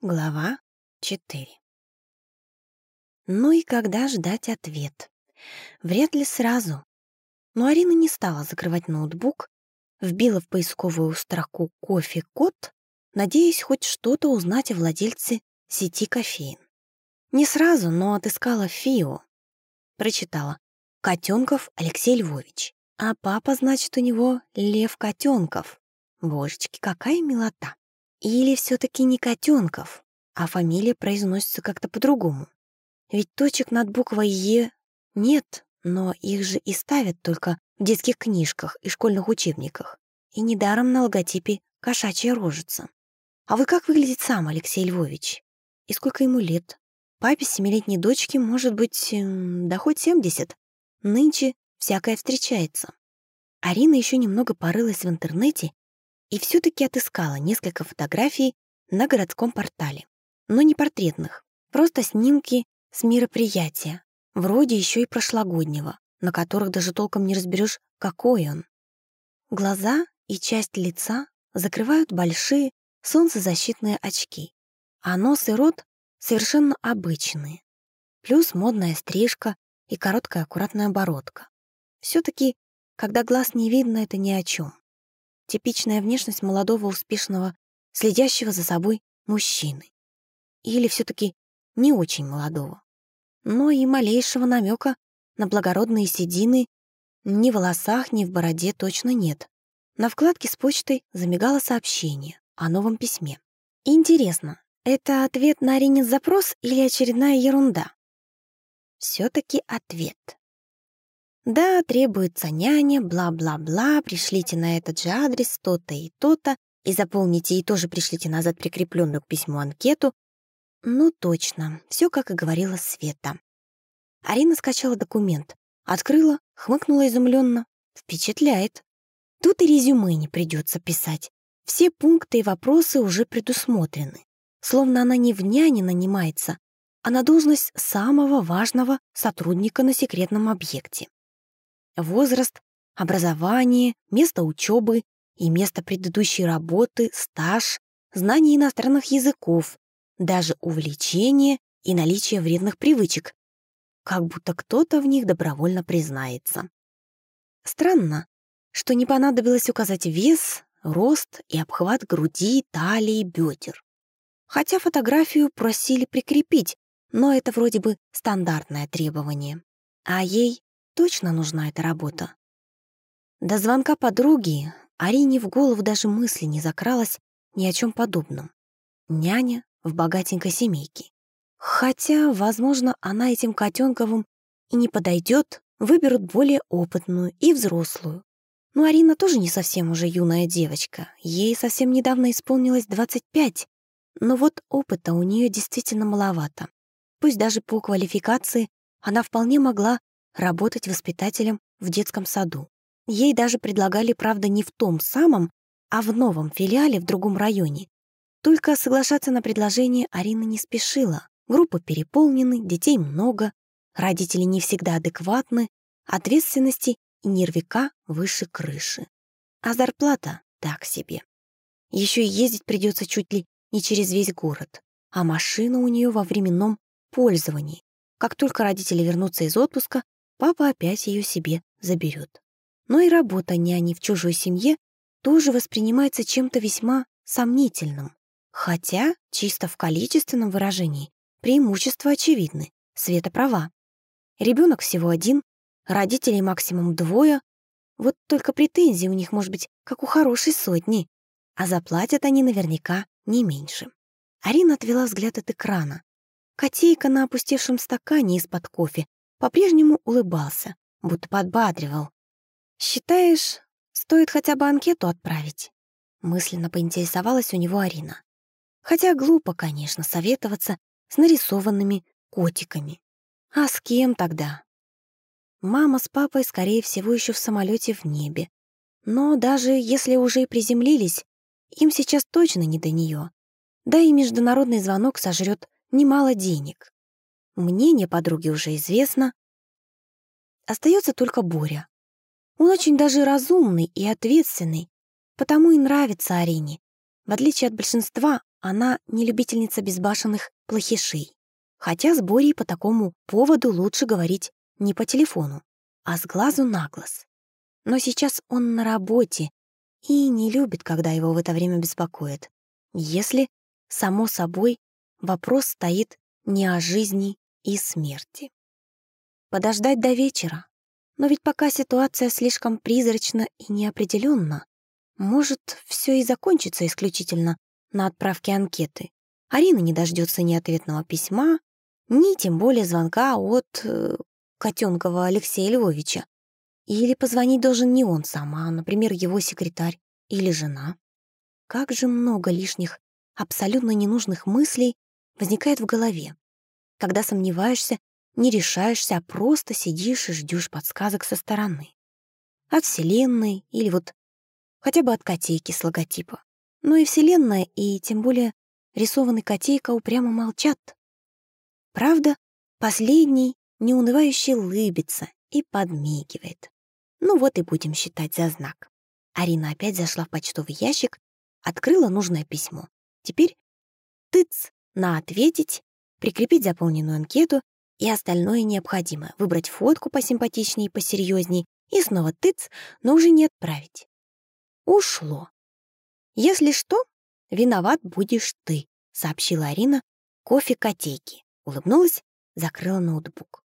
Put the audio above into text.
Глава 4 Ну и когда ждать ответ? Вряд ли сразу. Но Арина не стала закрывать ноутбук, вбила в поисковую строку «кофе-код», надеясь хоть что-то узнать о владельце сети кофеин. Не сразу, но отыскала ФИО. Прочитала «Котенков Алексей Львович». А папа, значит, у него Лев Котенков. Божечки, какая милота. Или все-таки не Котенков, а фамилия произносится как-то по-другому. Ведь точек над буквой «Е» нет, но их же и ставят только в детских книжках и школьных учебниках. И недаром на логотипе кошачья рожица. А вы как выглядит сам Алексей Львович? И сколько ему лет? Папе семилетней дочке может быть, да хоть семьдесят. Нынче всякое встречается. Арина еще немного порылась в интернете и все-таки отыскала несколько фотографий на городском портале. Но не портретных, просто снимки с мероприятия, вроде еще и прошлогоднего, на которых даже толком не разберешь, какой он. Глаза и часть лица закрывают большие солнцезащитные очки, а нос и рот совершенно обычные. Плюс модная стрижка и короткая аккуратная бородка. все таки когда глаз не видно, это ни о чем. Типичная внешность молодого, успешного, следящего за собой мужчины. Или все таки не очень молодого. Но и малейшего намека на благородные седины ни в волосах, ни в бороде точно нет. На вкладке с почтой замигало сообщение о новом письме. Интересно, это ответ на Аринин запрос или очередная ерунда? все таки ответ. Да, требуется няня, бла-бла-бла, пришлите на этот же адрес то-то и то-то, и заполните и тоже пришлите назад прикрепленную к письму анкету. Ну точно, все как и говорила Света. Арина скачала документ, открыла, хмыкнула изумленно. Впечатляет. Тут и резюме не придется писать. Все пункты и вопросы уже предусмотрены. Словно она не в няне нанимается, а на должность самого важного сотрудника на секретном объекте возраст, образование, место учебы и место предыдущей работы, стаж, знание иностранных языков, даже увлечение и наличие вредных привычек, как будто кто-то в них добровольно признается. Странно, что не понадобилось указать вес, рост и обхват груди, талии, бедер. Хотя фотографию просили прикрепить, но это вроде бы стандартное требование. А ей точно нужна эта работа. До звонка подруги Арине в голову даже мысли не закралась ни о чем подобном. Няня в богатенькой семейке. Хотя, возможно, она этим Котенковым и не подойдет, выберут более опытную и взрослую. Но Арина тоже не совсем уже юная девочка. Ей совсем недавно исполнилось 25. Но вот опыта у нее действительно маловато. Пусть даже по квалификации она вполне могла работать воспитателем в детском саду. Ей даже предлагали, правда, не в том самом, а в новом филиале в другом районе. Только соглашаться на предложение Арина не спешила. Группы переполнены, детей много, родители не всегда адекватны, ответственности и нервика выше крыши. А зарплата так себе. Еще и ездить придется чуть ли не через весь город, а машина у нее во временном пользовании. Как только родители вернутся из отпуска, папа опять ее себе заберет. Но и работа няни в чужой семье тоже воспринимается чем-то весьма сомнительным. Хотя, чисто в количественном выражении, преимущества очевидны. Света права. Ребенок всего один, родителей максимум двое, вот только претензии у них, может быть, как у хорошей сотни, а заплатят они наверняка не меньше. Арина отвела взгляд от экрана. Котейка на опустевшем стакане из-под кофе по-прежнему улыбался, будто подбадривал. «Считаешь, стоит хотя бы анкету отправить?» Мысленно поинтересовалась у него Арина. Хотя глупо, конечно, советоваться с нарисованными котиками. А с кем тогда? Мама с папой, скорее всего, еще в самолете в небе. Но даже если уже и приземлились, им сейчас точно не до нее. Да и международный звонок сожрет немало денег. Мнение подруги уже известно. Остается только Боря. Он очень даже разумный и ответственный, потому и нравится Арине. В отличие от большинства, она не любительница безбашенных плохишей. Хотя с Борей по такому поводу лучше говорить не по телефону, а с глазу на глаз. Но сейчас он на работе и не любит, когда его в это время беспокоят. Если, само собой, вопрос стоит не о жизни и смерти. Подождать до вечера. Но ведь пока ситуация слишком призрачна и неопределенна, может, все и закончится исключительно на отправке анкеты. Арина не дождется ни ответного письма, ни тем более звонка от э, Котенкова Алексея Львовича. Или позвонить должен не он сам, а, например, его секретарь или жена. Как же много лишних, абсолютно ненужных мыслей возникает в голове, когда сомневаешься, не решаешься, а просто сидишь и ждешь подсказок со стороны. От Вселенной или вот хотя бы от котейки с логотипа. Но и Вселенная, и тем более рисованный котейка упрямо молчат. Правда, последний неунывающе улыбится и подмигивает. Ну вот и будем считать за знак. Арина опять зашла в почтовый ящик, открыла нужное письмо. Теперь тыц на «ответить», прикрепить заполненную анкету и остальное необходимое, выбрать фотку посимпатичнее и посерьезней и снова тыц, но уже не отправить. Ушло. «Если что, виноват будешь ты», — сообщила Арина кофе котейки. Улыбнулась, закрыла ноутбук.